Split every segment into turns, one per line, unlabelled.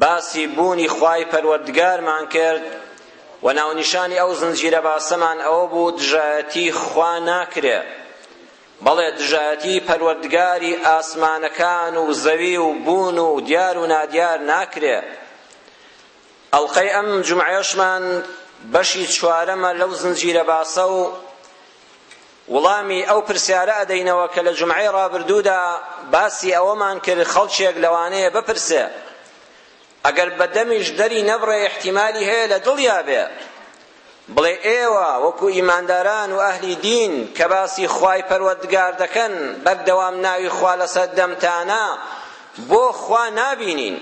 باسی بوونی خوای پەروەردگارمان کرد و ناونیشانی ئەو زنجیرە باسەمان ئەوە بوو دژایەتی خوا ناکرێ بەڵێ دژایەتی پەروەردگاری ئاسمانەکان و زەوی و بوون و دیار و نادیار ناکرێ ئەڵقەی ئەم جمعەشمان بەشی چوارەمە لەو زنجیرە باسە و وڵامی ئەو پرسیارە ئەدەینەوە کە لە جومعەی ڕابردوودا باسی ئەوەمان کرد خەڵکێک لەوانەیە بپرسێ ئەگەر بە دەمیش دەری نەبڕێ ئیحتیمالی هەیە لە دڵیا بێ بڵێ ئێوە وەکو ئیمانداران و ئەهلی دین کە باسی خوای پەروەردگار دەکەن بەردەوام ناوی خوا لەسەر دەمتانە بۆ خوا نابینین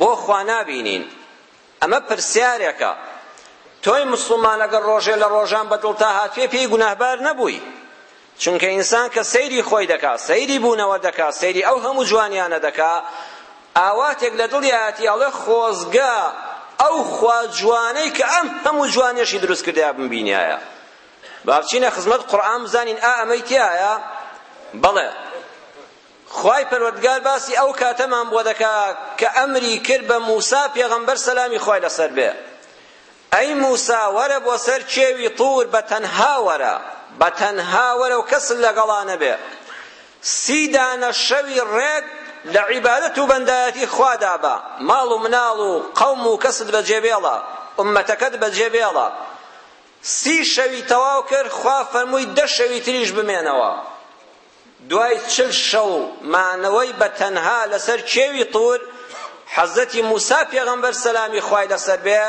بۆ خوا نابینین ئەمە پرسیارێکە تۆی موسڵمان ئەگەر ڕۆژێ لە ڕۆژان بە دڵتا هاتوێ پێی گوناهبار نەبووی چونکە ئینسان کە سەیری خۆی دەکا سەیری بوونەوە دەکا سەیری ئەو هەموو جوانیانە دەکا ئاواتێک لە دڵی ئاتی ئەڵێ خۆزگە ئەو خوا جوانەی کە ئەم هەموو جوانێشی دروست کردیا بمبینایە با بچینە خزمەت قورئان بزانین ئا ئەمەی تیایە بەڵێ خوای پەروەردگار باسی ئەو کاتەمان بۆ دەکا کە ئەمری کرد بە موسا پێغەمبەر سەلامی خوای لەسەر بێ ئەی موسا وەرە بۆ سەر کێوی طور بە تەنها وەرە بە تەنها وەرە و کەس لەگەڵا نەبێ سی دانە شەوی ڕێک لە عیبادەت و بەندایەتی خوادا بە ماڵ و مناڵ و قەوم و کەست بەجێ بێڵە ئومەتەکەت بەجێ بێڵە سی شەوی تەواو کرد خوا فەرمووی دە شەوی تریش بمێنەوە دوای چل شەو مانەوەی بە تەنها لەسەر کێوی طور حەزرەتی موسا پێغەمبەر سەلامی خوای لەسەر بێ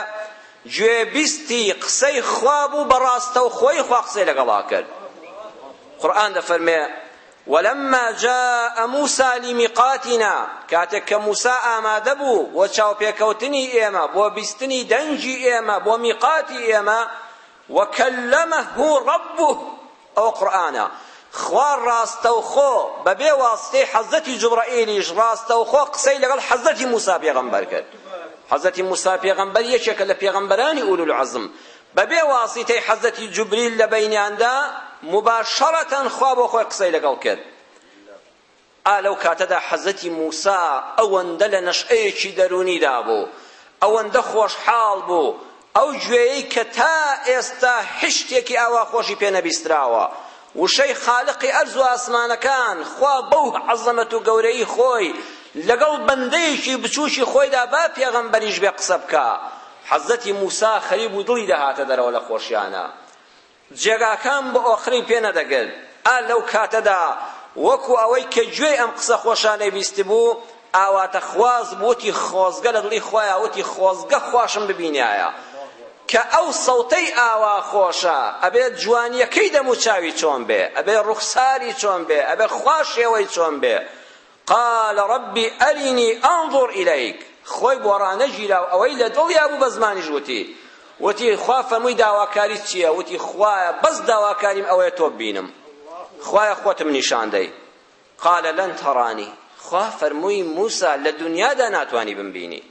گوێبیستی قسەی خوا بوو بە ڕاستەوخۆی خوا قسەی لەگەڵا کرد قورئان دەفەرمێ ولما جاء موسى لميقاتنا کاتێک کە موسا ئامادە بوو بۆ چاوپێکەوتنی ئێمە بۆ بیستنی دەنگی ئێمە بۆ میقاتی ئێمە وکلمه ربه ئەو قورئانە خوا ڕاستەوخۆ بەبێ واسطەی حەزرەتی جوبرەئیلیش ڕاستەوخۆ قسەی لەگەڵ حەزرەتی موسا پێغەمبەر کرد حەزرەتی موسا پێغەمبەر یەکێکە لە پێغەمبەرانی ئولو العزم بەبێ واسطەی حەزرەتی جوبریل لە بەینیاندا مباشرەتەن خوا بۆ خۆی قسەی لەگەڵ کرد ئا لەو کاتەدا حەزرەتی موسا ئەوەندە لە نەشئەیەکی دەروونیدا بوو، ئەوەندە خۆشحاڵ بوو، ئەو گوێیەی کە تا ئێستا هیچ شتێکی ئاوا خۆشی پێ نەبیستراوە، وشەی خالقی ئەرز و ئاسمانەکان، خوا بەو عەزەمەت و گەورەیی خۆی لەگەڵ بەندەیەکی بچووکی خۆیدا با پێغەمبەریش بێ قسە بکا، حەزرەتی موسا خەریبوو دڵی دەهاتە دەرەوە لە خۆشییانە. جێگاکان بە ئۆقرەی پێ نەدەگرت. ئا لەو کاتەدا وەکو ئەوەی کە گوێی ئەم قسە خۆشانەی بیستبوو، ئاواتەخواز وتی خۆزگە لە دڵی خۆیا وتی خۆزگە خواشم ببینیایە کە ئەو سەوتەی ئاوا خۆشە، ئەبێ جوانییەکەی دەموچاوی چۆن بێ، ئەبێ ڕوخساری چۆن بێ، ئەبێ خوا شێوەی چۆن بێ. قال رب ارینی انظر الیک خۆی بۆ ڕانەگیرا و ئەوەی لە دڵیا بوو بە زمانیش وتی وتی خوا فەرمووی داواکاری چییە وتی خوایە بەس داواکاریم ئەوەیە تۆ ببینم خوایە خۆتم نیشان دەی قال لن ترانی خوا فەرمووی موسا لە دنیادا ناتوانی بمبینی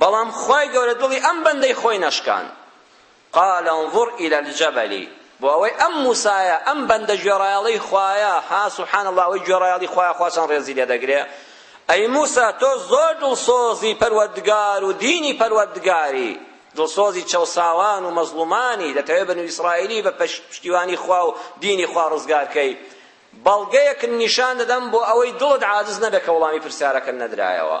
بەڵام خوای گەورە دڵی ئەم بەندەی خۆی نەشکاند قال انظر الى الجبل بۆ ئەوەی ئەم موسایە ئەم بەندە گوێڕایەڵی خوایە ها سبحان الله ئەوەی گوێڕایەڵی خوایە خوا چەند ڕێزی لێ دەگرێ ئەی موسا تۆ زۆر دڵسۆزی پەروەردگار و دینی پەروەردگاری دڵسۆزی چەوساوان و مەزڵومانی دەتەوێت بە ئیسرائیلی بە پشتیوانی خوا و دینی خوا ڕزگارکەی بەڵگەیەکن نیشان دەدەم بۆ ئەوەی دڵت عاجز نەبێت کە وڵامی پرسیارەکە نەدرایەوە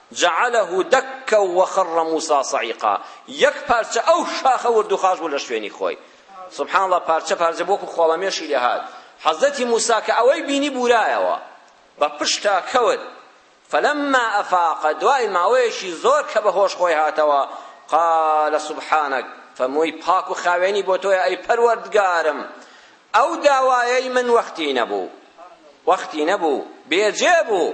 جعله دکا وخر موسی صعیقا یەک پارچە ئەو شاخە ورد و خاش بوو لە شوێنی خۆی سبحان الله پارچە پارچە بۆ کو خۆڵەمێشی لێ هات حەزەتی موسی کە ئەوەی بینی بورایەوە بە پشتا کەوت فلما أفاق دوای ماوەیەکی زۆر کە بە هۆش خۆی هاتەوە قال سبحانك فەمووی پاک و خاوێنی بۆ تۆیە ئەی پەروەردگارم ئەو داوایەی من وەختی نەبوو وەختی نەبوو بێجێ بوو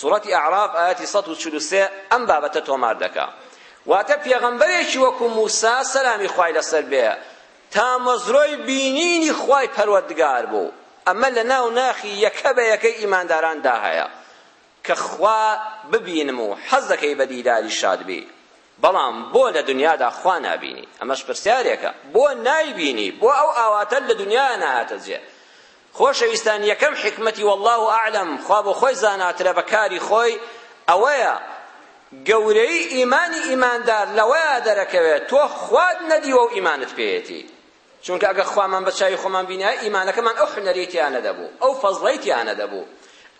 سورەتی اعراف ئایەتی سەد و چل و سێ ئەم بابەتە تۆمار دەکا واتە پێغەمبەرێکی وەکو موسا سەلامی خوای لەسەر بێ تامەزرۆی بینینی خوای پەروەردگار بوو ئەمە لە ناو ناخی یەکە بە یەکەی ئیمانداراندا هەیە کە خوا ببینم و حەز دەکەی بە دیداری شاد بی بەڵام بۆ لە دنیادا خوا نابینی ئەمەش پرسیارێکە بۆ نایبینی بۆ ئەو ئاواتە لە دنیا نایەتە جێ خۆشەویستان یەکەم حیکمەتی واللە اعلم خوا بۆ خۆی زاناترە بە کاری خۆی ئەوەیە گەورەی ئیمانی ئیماندار لەوەیە دەرەکەوێت تۆ خوات نەدیوە و ئیمانت پێیەتی چونکە ئەگە خوامان بە چاوی خۆمان بینایە ئیمانەکەمان ئەو حونەری تیا نەدەبوو ئەو فەزڵەی تیا نەدەبوو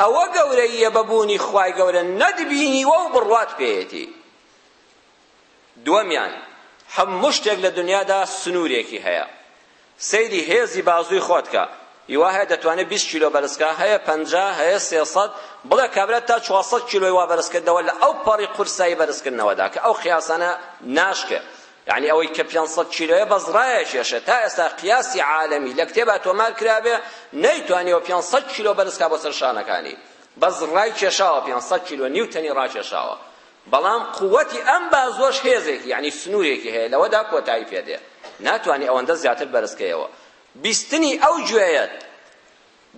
ئەوە گەورەییە بە بوونی خوای گەورە نەتبینیوە و بڕوات پێیەتی دووەمیان هەموو شتێک لە دنیادا سنوورێکی هەیە سەیری هێزی بازووی خۆت کە هیوا هەیە دەتوانێت 20 کیلۆ بەرزکە هەیە 50 هەیە 300 بڵێ کابرا تا 400 کیلۆی وا بەرزکردنەوە لە ئەو پەڕی قورسایی بەرزکردنەوەدا کە ئەو قیاسانە ناشکێ یعنی ئەوەی کە 500 کیلۆیە بەس ڕایەکێشە تا ئێستا قیاسی عالمی لە کتێبا تۆمار کرابێ نەیتوانیەوە 500 کیلۆ بەرزکا بۆ سەر شانەکانی بەس ڕای کێشاوە 500 کیلۆ نیوتەنی ڕاکێشاوە بەڵام قوتی ئەم بازوەش هێزێکی یعنی سنوورێکی هەیە لەوەدا کۆتایی پێدێ ناتوانانی ئەوەندە زیاتر بەرزکەیەوە بیستنی ئەو گوێیەت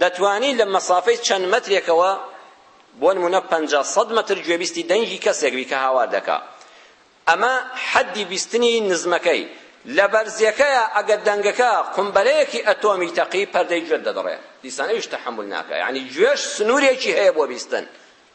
دەتوانی لە مەسافەی چەند مەترێکەوە بۆ نمونە پەنجا سەد مەتر گوێبیستی دەنگی کەسێک بی کە هاوار دەکا ئەمە حەدی بیستنی نزمەکەی لە بەرزیەکەیە ئەگە دەنگەکە قمبەرەیەکی ئەتۆمی تەقی پەردەی گوێت دەدڕێ دیسان ئەویش تەحمل ناکە یعنی گوێش سنوورێکی هەیە بۆ بیستن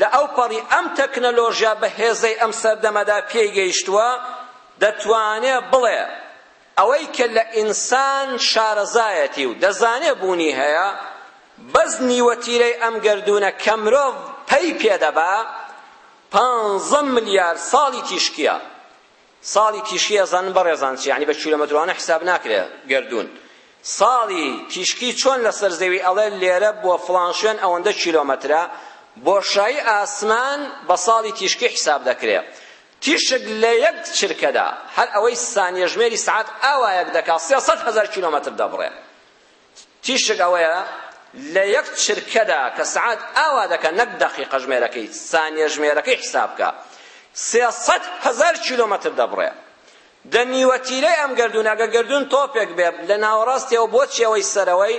لە ئەوپەڕی ئەم تەکنەلۆژیا بەهێزەی ئەم سەردەمەدا پێی گەیشتووە، دەتوانێ بڵێ، ئەوەی کە لە ئینسان شارەزایەتی و دەزانێ بوونی هەیە، بەس نیوە تیرەی ئەم گەردوونە کە مرۆڤ پەی پێ دەبا، پانزە ملیار ساڵی تیشکییە. ساڵی تیشکی ئەزانن بەڕێزان چیە یانی بە کیلۆمەترانە حساب ناکرێ گەردوون ساڵی تیشکی چۆن لەسەر زەوی ئەڵێ لێرە بۆ فڵان شوێن ئەوەندە کیلۆمەترە بۆشایی ئاسمان بە ساڵی تیشکی حساب دەکرێ تیشک لە یەک چرکەدا هەر ئەوەی سانیەژمێری سعات ئاوایەک دەکا سێ سەد هەزار کیلۆمەتر دەبڕێ تیشک ئەوەیە لە یەک چرکەدا کە سەعات ئاوا دەکە نەک دەقیقە ژمێرەکەی سانیە ژمێرەکەی حساب بکە سێ سەد هەزار کیلۆمەتر دەبڕێ دە نیوە تیرەی ئەم گەردوون ئەگە گەردوون تۆپێک بێ لە ناوەڕاستیەوە بۆ چێوەی سەرەوەی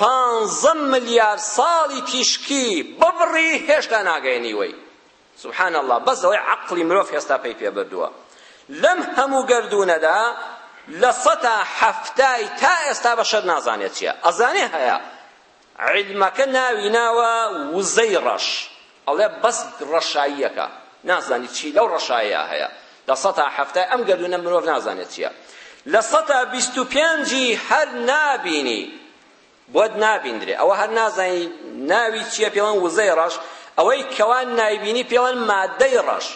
پانزە ملیار ساڵی تیشکی ببڕی هێشتا ناگەیە نیوەی سبحان اللە بەس ئەوەی عەقڵی مرۆڤ هێستا پەی پێ بردووە لەم هەموو گەردوونەدا لە سەتا حەفتای تا ئێستا بەشەر نازانێت چییە ئەزانێ هەیە علمەکە ناوی ناوە وزەی ڕەش ئەڵێ بەس ڕەشاییەکە نازانی چی لەو ڕەشایە هەیە لە سەتا حەفتای ئەم گەردوونە مرۆڤ نازانێت چییە لە سەتا بیست و پێنجی هەر نابینی بۆت نابیندرێ ئەوە هەر نازانی ناوی چییە پێڵەن وزەی ڕەش ئەوەی کەوان نایبینی پێڵەن مادەی ڕەش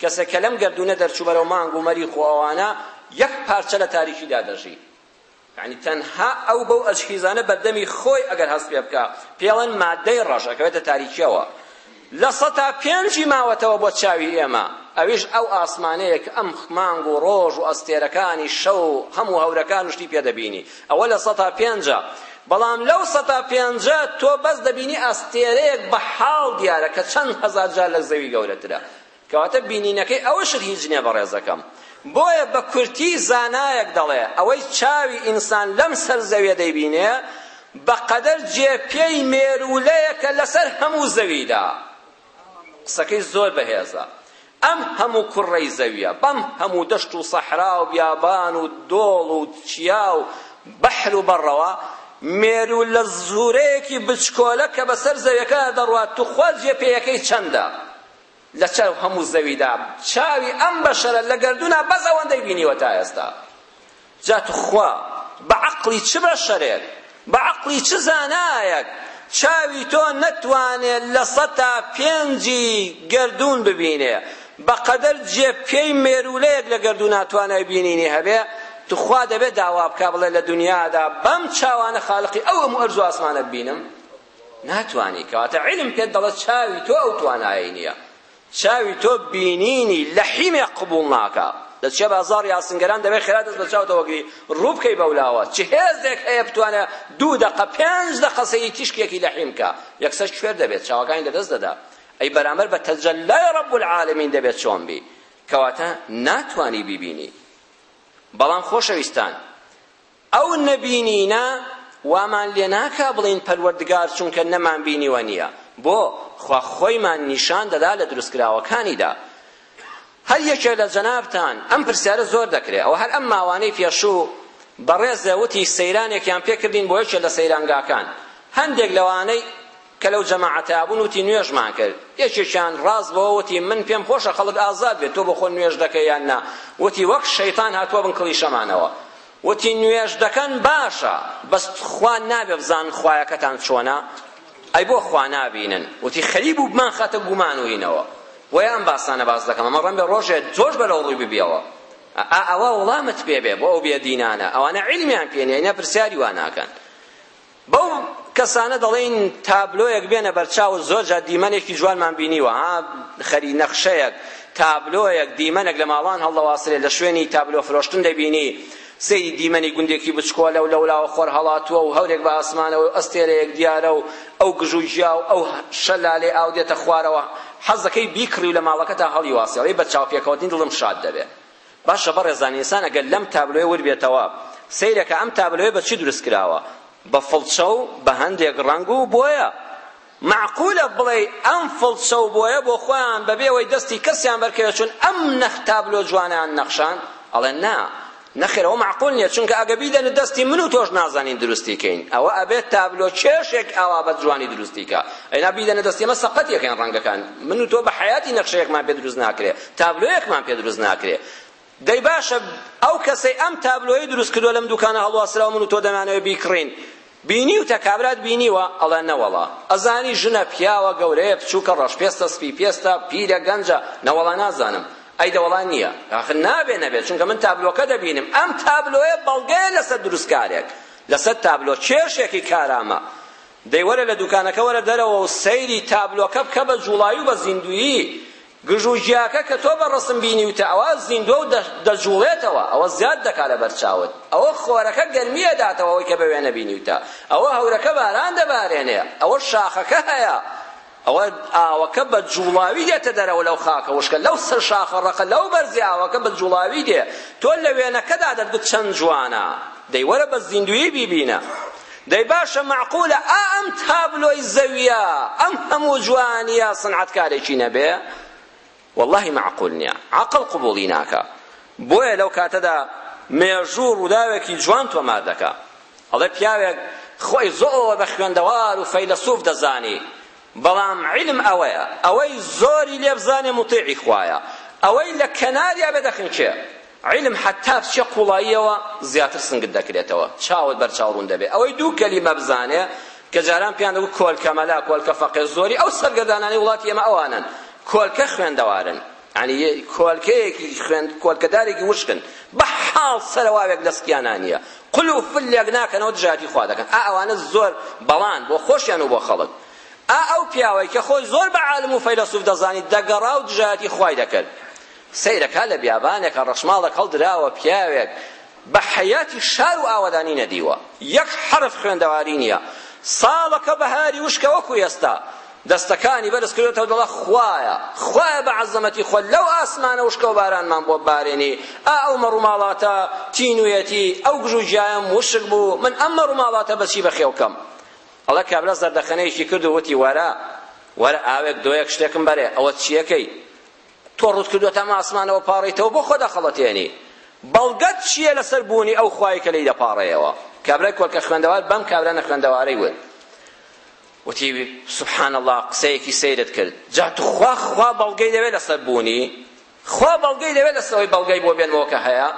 کەسێک کە لەم گردونە دەرچوو بەرەو مانگ و مەریخ و ئەوانە یەک پارچە لە تاریکیدا دەژی یعنی تەنها ئەو بەو ئەجهیزانە بەردەمی خۆی ئەگەر هەست پێ بکە پێڵەن مادەی ڕەش ئەکەوێتە تاریکیەوە لە سەتا پێنجی ماوەتەوە بۆ چاوی ئێمە، ئەویش ئەو ئاسمانەیە کە ئەم مانگ و ڕۆژ و ئەستێرەکانی شەو و خەم و هەورەکان و شتی پێ دەبینی، ئەوە لە سەتا پێنجە، بەڵام لەو سەتا پێنجە تۆ بەس دەبینی ئەستێرەیەک بە حاڵ دیارە کە چەند هەزار جار لە زەوی گەورەترە، کەواتە بینینەکەی ئەوەشت هیچ نیە بەڕێزەکەم. بۆیە بە کورتی زانایەک دەڵێ، ئەوەی چاوی ئینسان لەم سەر زەویە دەیبینێ، بە قەدەر جێ پێی مێروولەیەکە لەسەر هەموو زەویدا. قسەکەی زۆر بەهێزە. ئەم هەموو کوڕەی زەویە، بەم هەموو دەشت و سەحرا و بیابان و دۆڵ و چیا و بەحر و بەڕەوە، مێروولە زورەیەکی بچکۆلە کە بەسەر زەویەکەدا دەڕوات، توخوا جێ پێیەکەی چەندە؟ لە چاو هەموو زەویدا چاوی ئەم بەشەرە لە گەردوونا بەس ئەوەندەی بینیوە تا ئێستا جا توخوا بە عەقڵی چ بەشەرێک بە عەقڵی چ زانایەک چاوی تۆ نەتوانێ لە سەتا پێنجی گەردوون ببینێ بەقەدەر جێ پێی مێروولەیەک لە گەردوونا توانای بینینی هەبێ توخوا دەبێ داوا بکا بڵێ لە دنیادا بەم چاوانە خالقی ئەو هەموو ئەرز و ئاسمانە ببینم ناتوانی کەواتە علم پێت دەڵێت چاوی تۆ ئەو توانایەی نییە چاوی تۆ بینینی لە حیمێ قبول ناکە دەچێ بازار یا سنگەران دەبێت خێرا دەست بە چاوتەوە گری ڕوو بکەی بەولاوە چ هێزێک هەیە بتوانێت دوو دەقە پێنج دەقە سەیری تیشکێکی لە حیم کە یەکسەر کوێر دەبێت چاوەکانی لەدەست دەدا ئەی بەرامبەر بە تەجەلای ڕەب العالمین دەبێت چۆن بی کەواتە ناتوانی بیبینی بەڵام خۆشەویستان ئەو نەبینینە وامان لێ ناکا بڵێین پەروەردگار چونکە نەمانبینیوە نییە بۆ خوا خۆیمان نیشان دەدا لە دروستکراوەکانیدا هەر یەکێ لە جەنابتان ئەم پرسیارە زۆر دەکرێت ئەو هەر ئەم ماوانەی پێشوو بەڕێزێ وتی سەیرانێکیان پێکردین بۆ یەکێ لە سەیرانگاکان هەندێک لەوانەی کە لەو جەماعەتە بوون وتی نوێژمان کرد یەکێکیان ڕاست بەوە وتی من پێم خۆشە خەڵک ئازاد بێت تۆ بۆخۆ نوێژ دەکەی یان نا وتی وەک شەیتان هاتووە بن کڵیشەمانەوە وتی نوێژ دەکەن باشە بەس خوا نابێ بزان خوایەکەتان چۆنە ئەی بۆ خوا نابینن وتی خەریب و بمان خەتە گومان و هینەوە وەیان باسانە باس دەکەم ئەمە ڕەنبێ ڕۆژێ زۆر بەرەو ڕووی ببیەوە ئەوە وڵامت پێ بێ بۆ ئەو بێدینانە ئەوانە علمیان پێ نیە ئینا پرسیاری وا ناکەن بەو کەسانە دەڵێین تابلۆیەک بێنە بەرچاو زۆر جار دیمەنێکی جوانمان بینیوە ها خەری نەخشەیەک تابلۆیەک دیمەنێک لە ماڵان هەڵدەواسرێت لە شوێنی تابلۆ فرۆشتن دەبینی سەیری دیمەنی گوندێکی بچکۆلە و لەولاوە خۆر هەڵاتووە و هەورێک بە ئاسمانەوە و ئەستێرەیەک دیارە و ئەو گژ و گیا و ئەو شەلالێ ئاو دێتە خوارەوە حەز دەکەی بیکڕی و لە ماڵەکەتا هەڵیواسێڵی بە چاوپێکەوتنی دڵم شاد دەبێت باشە بەڕێزان ئینسان ئەگەر لەم تابلۆیە وربێتەوە سەیرەکە ئەم تابلۆیە بە چی دروست کراوە بە فڵچە و بە هەندێک ڕەنگ و بۆیە معقولە بڵێ ئەم فڵچە و بۆیە بۆ خۆیان بەبێ ئەوەی دەستی کەسیان بەرکەوێت چون ئەم نەخ تابلۆ جوانیان نەخشان ئەڵێن نا نەخێر ئەوە معقول نییە چونکە ئەگە بیدەنە دەستی من و تۆش نازانین دروستی کەین ئەوە ئەبێت تابلۆ کێشێک ئاوا بە جوانی دروستی کە ئەینا بیدەنە دەستی ئەمە سەقەتیەکەیان ڕەنگەکان من و تۆ بە حەیاتی نەخشەیەکمان پێ دروست ناکرێ تابلۆیەکمان پێ دروست ناکرێ دەی باشە ئەو کەسەی ئەم تابلۆی دروست کردوە لەم دوکانە هەڵواسراو من و تۆ دەمانەوێ بیکڕین بینیوتە کابرات بینیوە ئەڵێ نەوەڵا ئەزانی ژنە پیاوە گەورەیە بچووکە ڕەشپێستە سپی پێستە پیرە گەنجە نەوەڵا نازانم ئەی دەوەڵا نییە ئاخر نابێ نەبێت چونکە من تابلۆکە دەبینم ئەم تابلۆیە بەڵگەیە لەسەر دروستکارێک لەسەر تابلۆ کێشێکی کارامە دەیوەرە لە دوکانەکە وەرە دەرەوە و سەیری تابلۆکە بکە بە جوڵایی و بە زیندویی گژو گیاکە کە تۆ بە ڕەسم بینیوتە ئەوا زیندوە و دەجوڵێتەوە ئەوە زیاد دەکات لە بەر چاوت ئەوە خۆرەکە گەرمی ئەداتەوە ئەوەی کە بە وێنە بینیوتە ئەوە هەورەکە باران دەبارێنێ ئەوە شاخەکە هەیە ئەوە ئاوەکە بە جوڵاوی دێتە دەرەوە لەو خاکە وشکە لەو سەر شاخە ڕەقە لەو بەرزی ئاوەکە بە جوڵاوی دێ تۆ لە وێنەکەدا دەتگوت چەند جوانە دەی وەرە بە زیندوویی بیبینە. دەی باشە مەعقولە ئا ئەم تابلۆی زەویە ئەم هەموو جوانیە سنعەتکارێکی نەبێ؟ واللهی مەعقول نیە، عەقڵ قبوڵی ناکا. بۆیە لەو کاتەدا مێژوو ڕووداوێکی جوان تۆمار دەکا. ئەڵێ پیاوێک خۆی زۆر بە خوێندەوار و فەیلەسوف دەزانی. بەڵام عیلم ئەوەیە ئەوەی زۆری لێ بزانێ موتیعی خوایە ئەوەی لە کەناریا بێ دەخنکێ عیلم حەتا بچێ قوڵاییەوە زیاتر سنگت دەکرێتەوە چاوت بەر چاو ڕوون دەبێ ئەوەی دوو کەلیمە بزانێ کە جاران پێیان دەگوت کۆلکە مەلا کۆلکە فەقێ زۆری ئەو سەرگەردانانەی وڵاتی ئێمە ئەوانن کۆلکە خوێندەوارن یانی کۆلکەیەکی خوێند کۆلکەدارێکی وشکن بە حاڵ سەرواوێک لە سکیانا نییە قل و فل لێک ناکەنەوە دژایەتی خوا دەکەن ئا ئەوانە زۆر بەڵان بۆ خۆشیان و بۆ خەڵک ئا ئەو پیاوەی کە خۆی زۆر بە عالم و فەیلەسوف دەزانی دەگەڕا و دژایەتی خوای دەکرد سەیرەکە لە بیابانێکە ڕەشماڵێک هەڵدراوە پیاوێک بە حەیاتی شار و ئاوەدانی نەدیوە یەک حەرف خوێندەواری نییە ساڵەکە بەهاری وشکە وەکو ئێستا دەستەکانی بەرز کردێتەوە دەڵە خوایە خوایە بە عەزەمەتی خۆ لەو ئاسمانە وشکە و بارانمان بۆ بارێنی ئا ئەو مەڕوماڵاتە تینویەتی ئەو گژ و جیایم وشک بوو من ئەم مەڕوماڵاتە بەچی بەخێوکەم ئەڵە کابرا زەردەخەنەیەکی کرد و وتی وەرە وەرە ئاوێک دۆیەک شتێکم بەرێ ئەوە چیەکەی تۆ ڕووت کردووەتە ئاسمانەوە پاڕێیتەوە بۆ خۆ دەخەڵەتێنی بەڵگەت چییە لەسەر بوونی ئەو خوایە کە لێی دەپاڕێیەوە کابرای کۆلکە خوێندەوار بەم کابرا نەخوێندەوارەی وت وتی سبحان الله قسەیەکی سەیرت کرد جا تخوا خوا بەڵگەی دەوێت لەسەر بوونی خوا بەڵگەی دەوێت لەسەوەی بەڵگەی بۆ بێنمەوە کە هەیە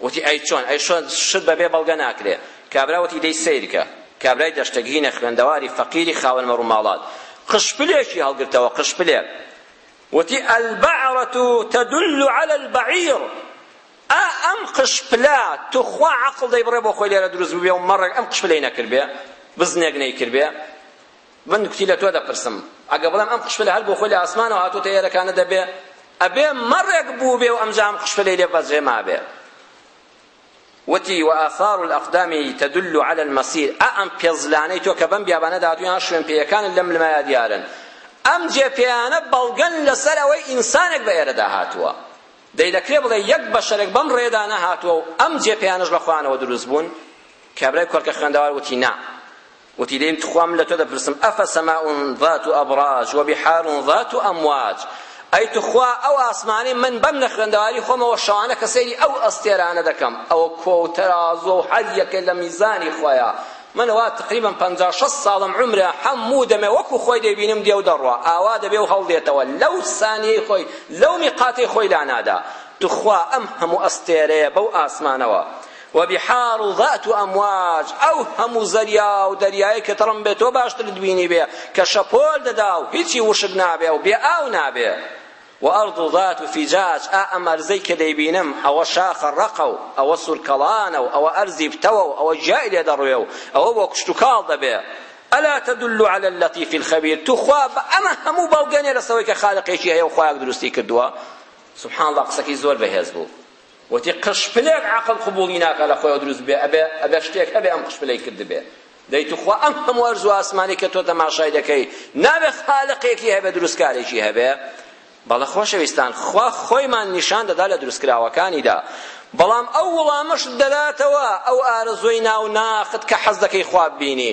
وتی ئەی چۆن ئەی شۆن شت بەبێ بەڵگە ناکرێ کابرا وتی دەی سەیرکە کابرای دەشتەگینە خوێندەواری فەقیری خاوەن مەڕوماڵات قشپلێکی هەڵگرتەوە قشپلێک وتی، البعرە تدل علی البعیر، ئا ئەم قشپلە توخوا عەقڵ دەیبڕێ بۆ خۆی لێرە دروست ببێ و مەڕێک ئەم قشپلەی نەکردبێ، بزنێک نەیکردبێ؟ من گوتی لە تۆ دەپرسم، ئەگەر بڵێم ئەم قشپلە هەر بۆ خۆی لە ئاسمانەوە هاتووەتە ئێرەکانە دەبێ ئەبێ مەڕێک بووبێ و ئەمجا ئەم قشپلەی لێ بەجێ مابێ. وتی، وآثار الاقدام تدل علی المصیر، ئا ئەم پێزلانەی تۆ کە بەم بیابانە دادویان شوێن پێیەکانن لەم لمایە دیارن. ئەم جێ پێیانە بەڵگەن لەسەر ئەوەی ئینسانێک بە ئێرەدا هاتووە. دەی دەکرێ بڵێ یەک بەشەرێک بەم ڕێدا نەهاتووە و ئەم جێ پێیانەش لە خۆیانەوە دروست بوون؟ کابرای کۆرکە خوێندەوار وتی، نا. وتی دەیم تخوا من لە تۆ دەپرسم ئەفسماء ذات ابراج وبحار ذات امواج ئەی تخوا ئەو ئاسمانەی من بەم لە خوێندەواری خۆمەوە شەوانە کە سەیری ئەو ئەستێرانە دەکەم ئەوە کۆ و تەرازۆ و هەر یەکە لە میزانی خۆیە من وا تقریبا پەنجا شەست ساڵم عمرە هەموو دەمێ وەکو خۆی دەبینم دێو دەڕوا ئاوا دەبێ و هەڵدێتەوە لەو سانیەی خۆی لەو میقاتی خۆی لانادا تخوا ئەم هەموو ئەستێرەیە بەو ئاسمانەوە و بحار و ذات و امواج ئەو هەموو زەریا و دەریایە کە تەڕم بێ تۆ باشترت بینی بێ کە شەپۆل دەدا و هیچی وشک نابێ و بێ ئاو نابێ و ئەرض و ذات و فیجاج ئا ئەم ئەرزەی کە دەیبینم ئەوە شاخە ڕەقە و ئەوە سورکەڵانە و ئەوە ئەرزی پتەوە و ئەوە گیای لێ دەڕوێ و ئەوە بۆ کوشتوکاڵ دەبێ ئەلا تدل علی اللطیف الخبیر تو خوا بە ئەمە هەموو بەڵگەنێ لەسەوەی کە خالقێکی هەیە و خوایەک دروستی کردووە سبحان الله قسەکەی زۆر بەهێز بوو وتی قژ پلێک عەقڵ قبوڵی ناکا لە خۆیەوە دروست بێ ئەبێ ئەگەر شتێک هەبێ ئەم قژ پلەی کردبێ دەی توخوا ئەم هەموو ئەرز و ئاسمانی کە تۆ تەماشای دەکەی نابێ خالقێکی هەبێ دروستکارێکی هەبێ بەڵە خۆشەویستان خوا خۆیمان نیشان دەدا لە دروستکراوەکانیدا بەڵام ئەو وڵامەش دەداتەوە ئەو ئارەزوی ناو ناخت کە حەز دەکەی خواب بینی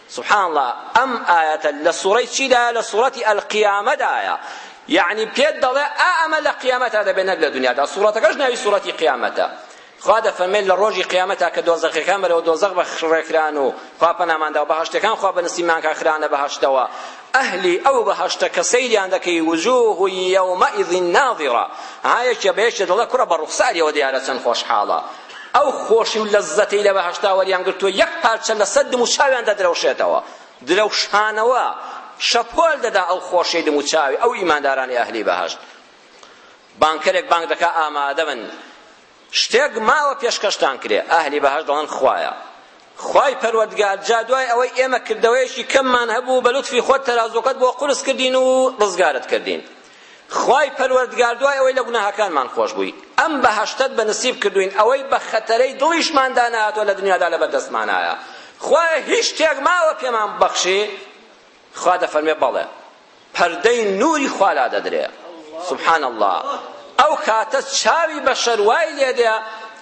سبحان اللە ئەم ئایەتە لە سوڕەی چیدایە لە سوڕەتی القیامەدایە یعنی پێت دەڵێ ئا ئەمە لە قیامەتا دەبێت نەک لە دنیادا سوڕەتەکەش ناوی سوڕەتی قیامەتە خوا دەفەرمێت لە ڕۆژی قیامەتا کە دۆزەخەکان بەرەوە دۆزەخ بەخڕێکران و خوا پەناماندا و بەهەشتەکان خوا بە نسیمانکە خرانە بەهەشتەوە ئەهلی ئەو بەهەشتە کە سەیریان دەکەی وجوه یومئذ ناظرە ها یەکێ بە یەکێ دەڵێ کوڕە بە ڕوخساریەوە دیارە چەند خۆشحاڵە ئەو خۆشی و لەززەتەی لە بەهەشتا وەریان گرتووە یەک پارچە لەسەر دم و چاویان دەدرەوشێتەوە درەوشانەوە شەپۆل دەدا ئەو خۆشی دم و چاوی ئەو ئیماندارانی ئەهلی بەهەشت بانکەرێک بانگ دەکا ئامادە بن شتێک ماوە پێشکەشتان کرێ ئەهلی بەهەشت دەڵێن خوایە خوای پەروەردگار جا دوای ئەوەی ئێمە کردەوەیەکی کەممان هەبوو بە لوتفی خۆت تەرازوەکەت بۆ قورس کردین و ڕزگارت کردین خوای پەروەردگار دوای ئەوەی لە گوناهەکانمان خۆش بووی ئەم بەهەشتەت بە نسیب کردوین ئەوەی بە خەتەرەی دڵیشمان دانەهاتوە لە دنیادا لەبەر دەستمانایە خوایە هیچ شتێک ماوە پێمان ببەخشی خوا دەفەرمێ بەڵێ پەردەی نوری خوا لا دەدرێ سبحان الله ئەو کاتە چاوی بەشەر وای لێدێ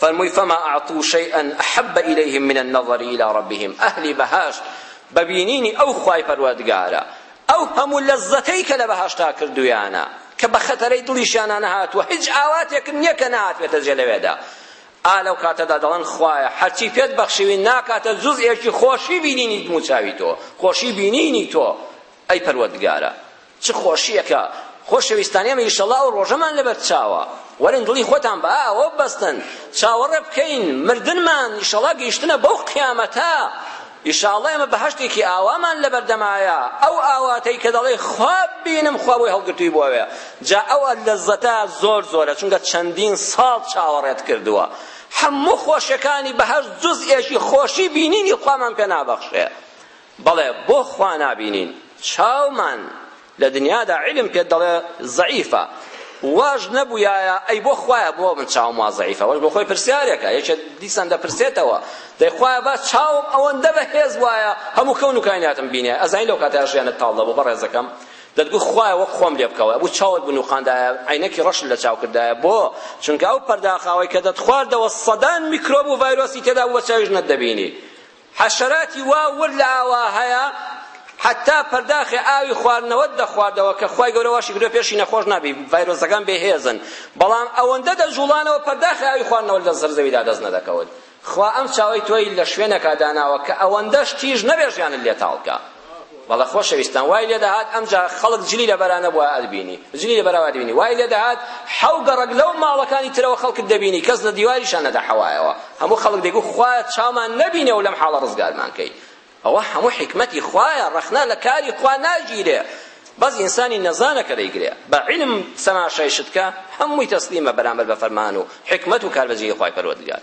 فەرمووی فما اعطو شیئا احب الیهم من النظر الی ربهم ئەهلی بەهەشت بە بینینی ئەو خوای پەروەردگارە ئەو هەموو لەزەتەی کە لە بەهەشتا کردوویانە کە بە خەتەرەی دڵیشیانا نەهاتووە هیچ ئاواتێکن نییە کە نەهاتبێتە جێ لەوێدا ئا لەو کاتەدا دەڵێن خوایە هەرچی پێت بەخشیوین ناکاتە جزئێکی خۆشی بینینی دموچاوی تۆ خۆشی بینینی تۆ ئەی پەروەردگارا چ خۆشیەکە خۆشەویستانی ئەمە ئیشەڵا ئەو ڕۆژەمان لەبەر چاوە وەرن دڵی خۆتان بە ئەوە بەستن چاوەڕێ بکەین مردنمان ئیشەڵا گەیشتنە بەو قیامەتە ئیشاڵڵا ئێمە بەهەشتێکی ئاوامان لە بەردەمایە ئەو ئاواتەی کە دەڵێ خواب بینم خوا بۆی هەڵگرتووی بۆوێ جا ئەو لەزەتە زۆر زۆرە چونکە چەندین ساڵ چاوەڕێت کردووە هەموو خۆشەکانی بەهەشت جزئێکی خۆشی بینینی خوامان پێ نابەخشێ بەڵێ بۆ خوا نابینین چاومان لە دنیادا علم پێت دەڵێ زەعیفە واش نەبوویایە ئەی بۆ خوایە بۆ من چاوم وا زەعیفە وەش بۆ خۆی پرسیارێکە یەکێ دیسان دەپرسێتەوە دەی خوایە با چاوم ئەوەندە بەهێز وایە هەموو کەون و کایناتم بینێ ئەزانی لەو کاتە ژیانت تاڵ دەبوو بەڕێزەکەم دەتگو خوایە وەک خۆم لێ بکەوە بوو چاوت بنوقاندایە عینەکی ڕەش لە چاو کردایە بۆ چونکە ئەو پەرداخاوەی کە دەتخواردەوە سەدان میکرۆب و ڤایرۆسی تێدا بوو بە چاویش نەتدەبینی حەشەراتی وا ورد لە ئاوا هەیە حەتا پەرداخی ئاوی خواردنەوەت دەخواردەوە کە خوای گەورە واشی کردووە پێشی نەخۆش نابی ڤایرۆسەکان بێهێزن بەڵام ئەوەندە دەجوڵانەوە پەرداخی ئاوی خواردنەوە لە زەر زەویدا دەست نەدەکەوت خوا ئەم چاوەی تۆی لە شوێنەکا داناوە کە ئەوەندەش تیژ نەبێ ژیانت لێ تاڵکە بەڵێ خۆشەویستان وای لێ دەهات ئەمجا خەڵک جلی لە بەرا نەبووە ئەدبینی جلی لە بەراوە دەبینی وای لێ دەهات حەو گەڕک لەو ماڵەکانی ترەوە خەڵکت دەبینی کەس لە دیواریشان نەدەحەوایەوە هەموو خەڵک دەگو خوا چامان نەبینێ و لەم حاڵە ڕزگارمان کەی ئەوە هەموو حیکمەتی خوایە ڕەخنا لە کاری خوا ناگیرێ بەس ئینسانی نەزانە کە دەیگرێ بە علم سەماشای شتکە هەمووی تەسلیمە بەرامبەر بە فەرمان و حیکمەت و کاربەجێی خوای پەروەردگار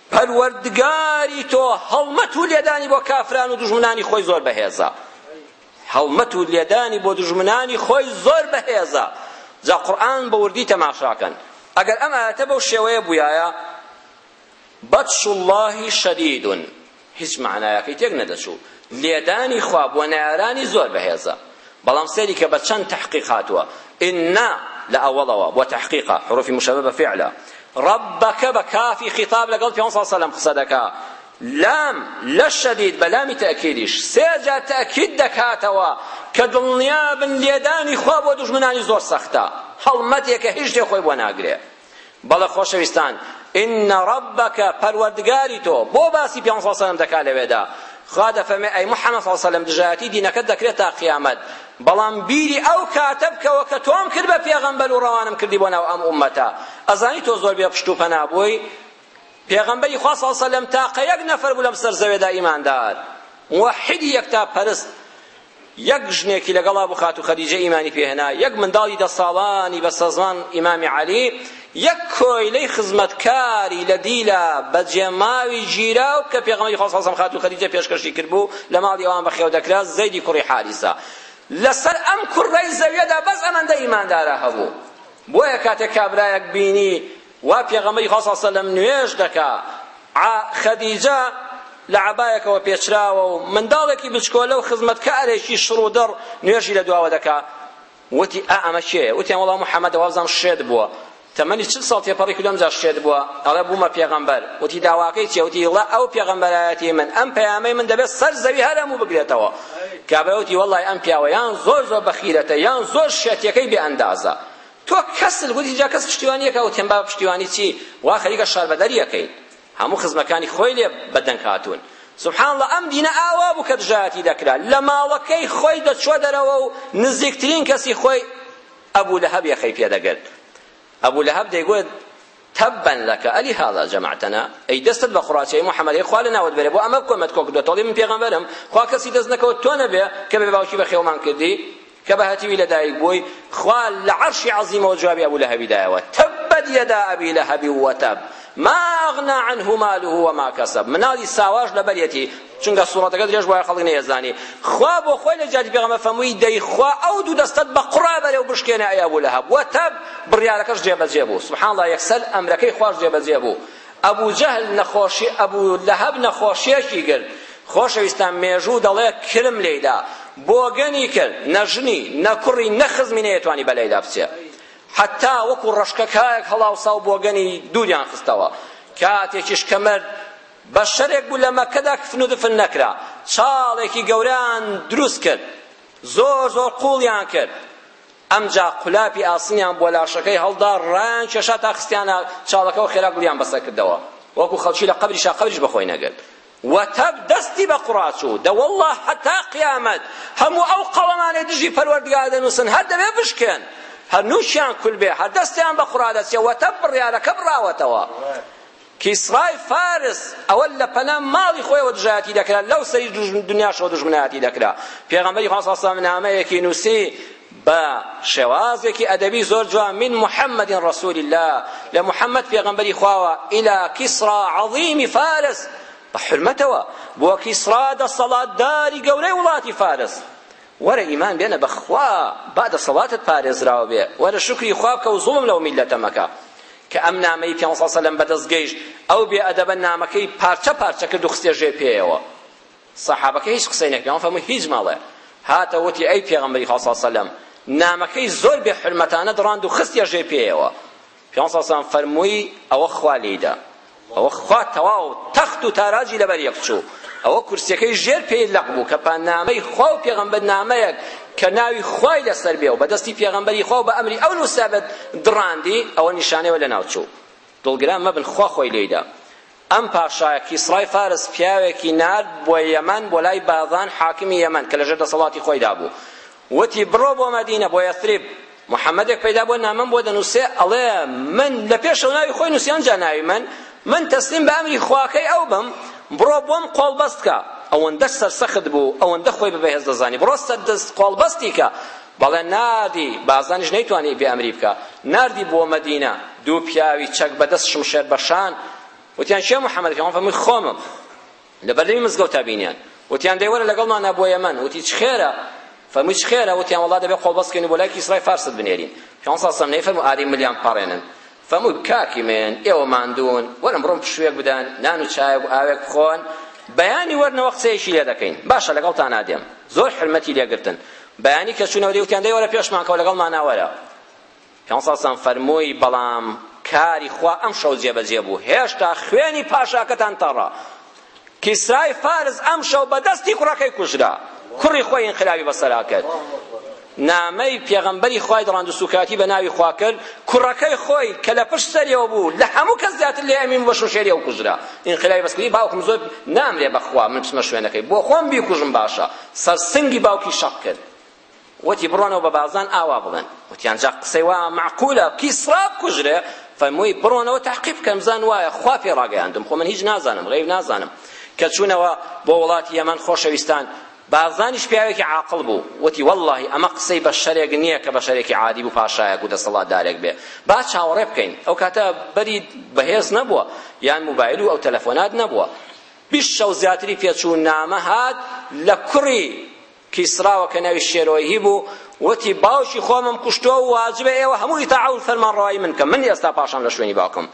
پەروەردگاری تۆ هەڵمەت و لێدانی بۆ کافران و دژمنانی خۆی زۆر بەهێزە هەڵمەت و لێدانی بۆ دژمنانی خۆی زۆر بەهێزە جا قورئان بە وردی تەماشاکەن ئەگەر ئەم ئاەتە بەو شێوەیە بوویایە بەتش الله شدید هیچ معنایەکەی تێک نەدەچوو لێدانی خوا بۆ نارانی زۆر بەهێزە بەڵام سەیری کە بە چەند تەحقیق هاتووە، ان، لە ئەوەڵەوە، بۆ تەحقیقە، حروفی مشەبە بە فعلە، ربک بە کافی خیتاب لەگەڵ پێغەمبەر صلی اللە علیە وسلم قسە دەکا، لام، لشدید بە لامی تەئکیدیش سێ جار تەئکید دەکاتەوە کە دڵنیابن لێدانی خوا بۆ دوژمنانی زۆر سەختە، هەڵمەتێکە هیچ شتێ خۆی بۆ ناگرێ. بەڵێ خۆشەویستان ان ربک پەروەردگاری تۆ بۆ باسی پێ صلی سەلم دەکا لەوێدا خوا دەفەرمێ ئەی محەممەد صلی سەلم دژایەتی دینەکەت دەکرێت تا قیامەت بەڵام بیری ئەو کاتە بکەوە کە تۆم کرد بە پێغەمبەر و ڕەوانم کردی بۆ ناو ئەم ئومەتە ئەزانی تۆ زۆر بێ پشت و پەنا بووی پێغەمبەری خوا صلی الله علیه و سلم تاقە یەک نەفەر بوو لەم سەر زەوێدا ئیماندار موحدی یەکتا پەرست یەک ژنێکی لەگەڵا بوو خاتو خەدیجە ئیمانی پێهێنا یەک منداڵی دە ساڵانی بەسەزمان ئیمامی عەلی یەک کۆیلەی خزمەتکاری لە دیلا بەجێماوی گیراو کە پێغەمبەری خوا صلی الله علیه و سلم خاتو خەدیجە پێشکەشی کردبوو لە ماڵی ئەوان بەخێو دەکرا زەیدی کوڕی حاریسە لەسەر ئەم کوڕەی زەویەدا بەس ئەمەندە ئیماندارە هەبوو بۆیە کاتێک کابرایەک بینی وا پێغەمبەری خوا صلی اللە علیە وسلم نوێژ دەکا عا خەدیجە لە عەبایەکەوە پێچراوە و منداڵێکی بچکۆلە و خزمەتکارێکی شڕ و دڕ نوێژی لە دواوە دەکا وتی ئا ئەمە کێیە وتیان وەڵا محەممەدە وابزانم شێت بووە تەمەنی چل ساڵ تێپەڕی کردم جا شێت بووە ئەڵێ بوومە پێغەمبەر وتی داواکەی چیە وتی ڵە ئەو پێغەمبەرایەتی من ئەم پەیامەی من دەبێت سەر زەوی هەرەم و بگرێتەوە کابرا وتی وەڵای ئەم پیاوە یان زۆر زۆر بەخیرەتە یان زۆر شێتیەکەی بێ ئەندازە تۆ کەسل گوتی جا کەس پشتیوانی یەکە وتێن با پشتیوانی چی وا خەریکە شاربەدەری یەکەین هەموو خزمەکانی خۆی لێ بەدەنگ هاتوون سبحان الله ئەم دینە ئاوا بوو کە دژایەتی دەکرا لە ماڵەکەی خۆی دەچوە دەرەوە و نزیکترین کەسی خۆی ئەبوو لەهەب یەخەی پێدەگرت ئەبوو لەهەب دەیگوت تبا لک الی هذا جمعتنا ئەی دەستت بە قوڕاچی ئەی محمد ئەی خوا لە ناوت بەرێ بۆ ئەمە بکۆمت کۆ کردوە تۆڵی من پێغەمبەرم خوا کەسی دەست نەکەوت تۆ نەبێ کە بێ باوکی بە خێومان کردی کە بە هەتیوی لە دایک بووی خوا لە عەرشی عەزیمەوە جوابی ئەبو لەهەبی دایەوە تبت یدا ئەبی لەهەبی وتب ما ئەغنا عنه ماله وما کەسب مناڵی ساواش لەبەریەتی چونکە سوڕەتەکە درێژ بوایە خەڵک نەیەزانی خوا بۆ خۆی لە جیاتی پێغەمبەر فەرمووی دەی خوا ئەو دوو دەستەت بە قوڕا بەرێ و بشکێنە ئەی ئەبو لەهەب وە تەب بڕیارەکەش جێبەجێ بوو سبحان اللە یەکسەر ئەمرەکەی خواش جێبەجێ بوو ئەبو جەهل نەخۆشی ئەبو لەهەب نەخۆشیەکی گرت خۆشەویستان مێژوو دەڵێ کرم لێیدا بۆگەنی کرد نە ژنی نە کوڕی نە خزمی نەیەتوانی بەلایدا بچێ حتا وەکو ڕەشکەکایەک هەڵاوسا و بۆگەنی دووریان خستەوە کاتێکیش کە مرد بەشەرێک بوو لە مەککەدا کفن و دفن نەکرا چاڵێکی گەورەیان دروست کرد زۆر زۆر قوڵیان کرد ئەمجا قولاپی ئاسنیان بۆ لاشەکەی هەڵدا ڕایان کێشا تا خستیانە چاڵەکە و خێرا گوڵیان بەسەر کردەوە وەکو خەڵکی لە قەبری شا قەبریش بەخۆی نەگرت وتب دەستی بە قڕاچوو دە والله هەتا قیامەت هەموو ئەو قەڵەمانەی دژی پەروەردگار دەنووسن هەر دەبێ بشکێن هەر نووشیان کول بێ هەر دەستیان بە قڕا دەچێ وتب بڕیارەکە بڕاوەتەوە کیسڕای فارس ئەوە لە پەنا ماڵی خۆیەوە دژایەتی دەکرا لەو سەری دنیاشەوە دوژمنایەتی دەکرا پێغەمبەری خوا صلی الله نامەیەکی نووسی بە شێوازێکی ئەدەبی زۆر جوان من محمد رسول الله لە محمد پێغەمبەری خواوە الى کیسرا عظیم فارس بە حرمەتەوە بۆ کیسرا دەسەڵاتداری گەورەی وڵاتی فارس وەرە ئیمان بێنە بە خوا با دەسەڵاتت پارێزراو بێ وەرە شوکری خوا بکە و زوڵم لەو میللەتە مەکە کە ئەم نامەی پێ سەد سەلەم بەدەست گەیشت ئەو بێ ئەدەبە نامەکەی پارچە پارچە کرد و خستە ژێر پێیەوە سەحابەکە هیچ قسەی نەکرد پێغەمبەر فەرمووی هیچ مەڵێ هاتە وتی ئەی پێغەمبەری خوا صلی الله علیه و سلم نامەکەی زۆر بێ حرمەتانە دڕاند و خستیە ژێر پێیەوە پێغەمبەر صلی اللە علیە وسلم فەرمووی، ئەوە خوا لێی دا، ئەوە خوا تەواو تەخت و تاراجی لەبەر یەک چوو، ئەوە کورسیەکەی ژێر پێی لەق بوو، کە پانامەی خوا و پێغەمبەر نامەیەک کە ناوی خوای لەسەر بێ و بە دەستی پێغەمبەری خوا و بە ئەمری ئەو نووسرابێت دڕاندی، ئەوە نیشانەی ئەوە لەناو چوو. دڵگران مەبن خوا خۆی لێی دا. ئەم پاشایە کیسڕای فارس پیاوێکی نارد بۆ یەمەن بۆ لای بازان حاکمی یەمەن کە لەژێر دەسەڵاتی خۆیدا بوو وتی بڕۆ بۆ مەدینە بۆ یەثریب محەممەدێک پەیدا بووە نامەم بۆ دەنووسێ ئەڵێ من لە پێشەوە ناوی خۆی نووسیان جا ناوی من من تەسلیم بە ئەمری خواکەی ئەو بم بڕۆ بۆم قۆڵبەست کە ئەوەندە سەرسەخت بوو ئەوەندە خۆی بە بەهێز دەزانی بڕۆ سەردەست قۆڵبەستی کە بەڵێ ناردی، بازنج نەیتوانی بێ ئەمری بکا، ناردی بۆ مەدینە، دوو پیاوی چەک بە دەست شمشێر بە شان، وتیان کێ محەمەد؟ پێغەمبەر فەرمووی خۆمم، لە بەردەمی مزگەوتا بینیان، وتیان دەی وەرە لەگەڵمانە بۆ یەمەن، وتی چ خێرە؟ فەرمووی چ خێرە؟ وتیان وەڵڵا دەبێ قۆڵبەست کەین و بۆ لای کیسڕای فارست بنێرین، پێغەمبەر صلی اللە علیه و سلم نەیفەرموو ئاری ملیان پەڕێنن، فەمووی، کاکی من، ئێوە ماندوون، وەرن بڕۆن پشوویەک بدەن، نان و چایەک و ئاوێک بخۆن، بەیانی وەرنەوە قسەیەکی لێ دەکەین. باشە لەگەڵتانا دێم. زۆر حورمەتی لێ گرتن. بەیانی کە چوونەوە دەیوتیان، دەی وەرە پێشمان کەوە، لەگەڵمانا وەرە. پێغەمبەر صلی اللە علیە وسلم فەرمووی، بەڵام کاری خوا ئەمشەو جێبەجێ بوو، هێشتا خوێنی پاشاکەتان تەڕە. کیسرای فارس ئەمشەو بە دەستی کوڕەکەی کوژرا کوڕی خۆی ئینقلابی بەسەرا کرد نامەی پێغەمبەری خوای دڕاند و سوکاتی بە ناوی خوا کرد کوڕەکەی خۆی کە لە پشت سەریەوە بوو لە هەموو کەس زیاتر لێ ئەمین بە شمشێری ئەو کوژرا ئینقلابی بەسکردی باوکم زۆر نامرێ بەخوا من بچمە شوێنەکەی بۆ خۆم بیکوژم باشە سەرسنگی باوکی شەق کرد وتی بڕۆنەوە بە بازان ئاوا بڵێن وتیان جا قسەی وا معقولە کیسڕا بکوژرێ فەرمووی بڕۆنەوە تحقیق بکەن بزان وایە خوا پێ ڕاگەیاندم خۆ من هیچ نازانم غەیب نازانم کە چوونەوە بۆ وڵاتی یەمەن خۆشەویستان بازانیش پیاوێکی عاقڵ بوو وتی واللهی ئەمە قسەی بە شەرێک نییە کە بە شەرێکی عادی بوو پاشایەک و دەسەڵاتدارێک بێ با چاوەڕێ بکەین ئەو کاتە بەری بەهێز نەبووە یان موبایل و ئەو تەلەفۆنات نەبووە بیست شەو زیاتری پێچوو نامە هات لە کوڕی کیسراوە کە ناوی شێرۆیهی بوو وتی باوکی خۆمم کوشتووە و واجبە ئێوە هەموو ئیتاعە و فەرمانڕەوایی من بکەن من ئێستا پاشام لە شوێنی باوکم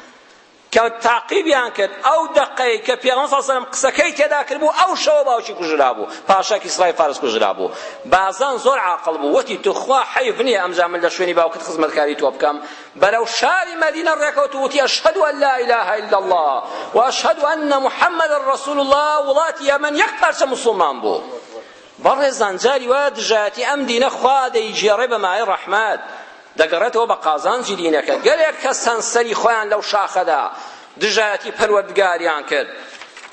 کە تاقیبیان کرد ئەو دەقەی کە پێغەمبەر صلی الله علیه و قسەکەی تێدا کربوو ئەو شەوە باوکی کوژرابوو پاشا کیسرای فارس کوژرابوو بازان زۆر عاقڵ بوو وتی توخوا حەیف نییە ئەمجا من لە شوێنی باوکت خزمەتکاری تۆ بکەم بەرەو شاری مەدینە ڕێکەوت و وتی ئەشهەدو ئەن لا ئیلاهە ئیلا اللە و ئەشهەدو ئەنە محەممەدا ڕەسوول اللە وڵاتی یەمەن یەک پارچە موسڵمان بوو بەڕێزان جاری وا دژایەتی ئەم دینە خوا دەیگێڕێ بە مایە ڕەحمەت دەگەڕێتەوە بە قازانجی دینەکە گەلێک کەس هەن سەری خۆیان لەو شاخەدا دژایەتی پەروەردگاریان کرد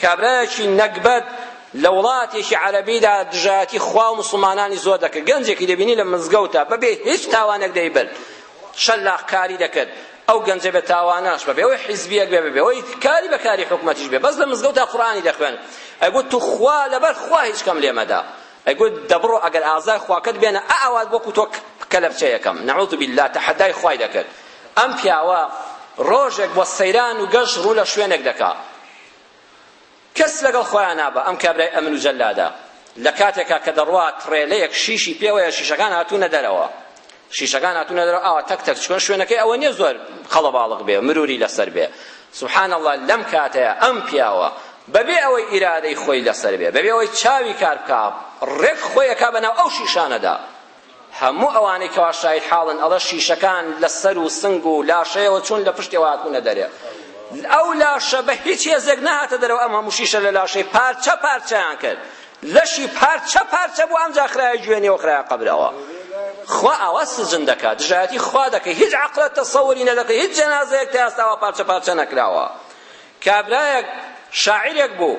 کابرایەکی نەگبەت لە وڵاتێکی عەرەبیدا دژایەتی خوا و مسلمانانی زۆر دەکرد گەنجێکی دەبینی لە مزگەوتە بەبێ هیچ تاوانێک دەیبرد شەلاقکاری دەکرد ئەو گەنجە بێ تاواناش بەبێ ئەوەی حیزبیەک بێ بەبێ ئەوەی کاری بە کاری حکومەتیش بێ بەس لە مزگەوتا قورئانی دەخوێن ئەگوت تو خوا لەبەر خوا هیچ کەم لێ مەدە ئەگوت دەبڕۆ ئەگەر ئازای خواکەت بێنە ئا ئەوات وەکو تۆ کەلەبچەیەکەم نعوذ بالله تەحەدای خوای دەکرد ئەم پیاوە ڕۆژێک بۆ سەیران و گەشت ڕوو لە شوێنێک دەکا کەس لەگەڵ خۆیان نابا ئەم کابرای ئەمن و جەلادە لە کاتێکا کە دەڕوا تڕێلەیەک شیشی پێوەیە شیشەکان هاتوونە دەرەوە شیشەکان هاتوونە دەرەوە ئاوا تەک تەک چکۆن شوێنەکەی ئەوە نییە زۆر قەڵەباڵق بێ مروری لەسەر بێ سبحان الله لەم کاتەیە ئەم پیاوە بەبێ ئەوەی ئیرادەی خۆی لەسەر بێ بەبێ ئەوەی چاوی کار بکا ڕێک خۆیەکا بەناو ئەو شیشانەدا هەموو ئەوانەی کەوا شاید حاڵن ئەڵە شیشەکان لە سەر و سنگ و لاشەیەوە چون لە پشتێوە هاتوونە دەرێ ئەو لاشە بە هیچ هێزێک نەهاتە دەرەوە ئەم هەموو شیشە لە لاشەی پارچە پارچەیان کرد لەشی پارچە پارچە بوو ئەمجا خرایە گوێنیەوە خرایە قەبرەوە خوا ئاوا سجن دەکات دژایەتی خوا دەکەی هیچ عەقلە تەسەوری نەدەکەی هیچ جەنازەیەک تا ئێستاوە پارچە پارچە نەکراوە کابرایەک شاعیرێک بوو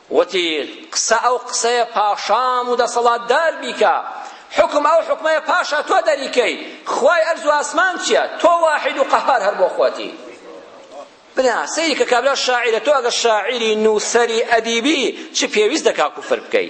وتی، قسە ئەو قسەیە پاشام و دەسەڵاتدار بیکە، حوکم ئەو حوکمەیە پاشا تۆ دەریکەی، خوای ئەرز و ئاسمان چییە؟ تۆ واحید و قەهار هەر بۆ خۆتی. برا سەیری کە کابرا شاعیرە، تۆ ئەگەر شاعیری، نووسەری، ئەدیبی چ پێویست دەکا کوفر بکەی؟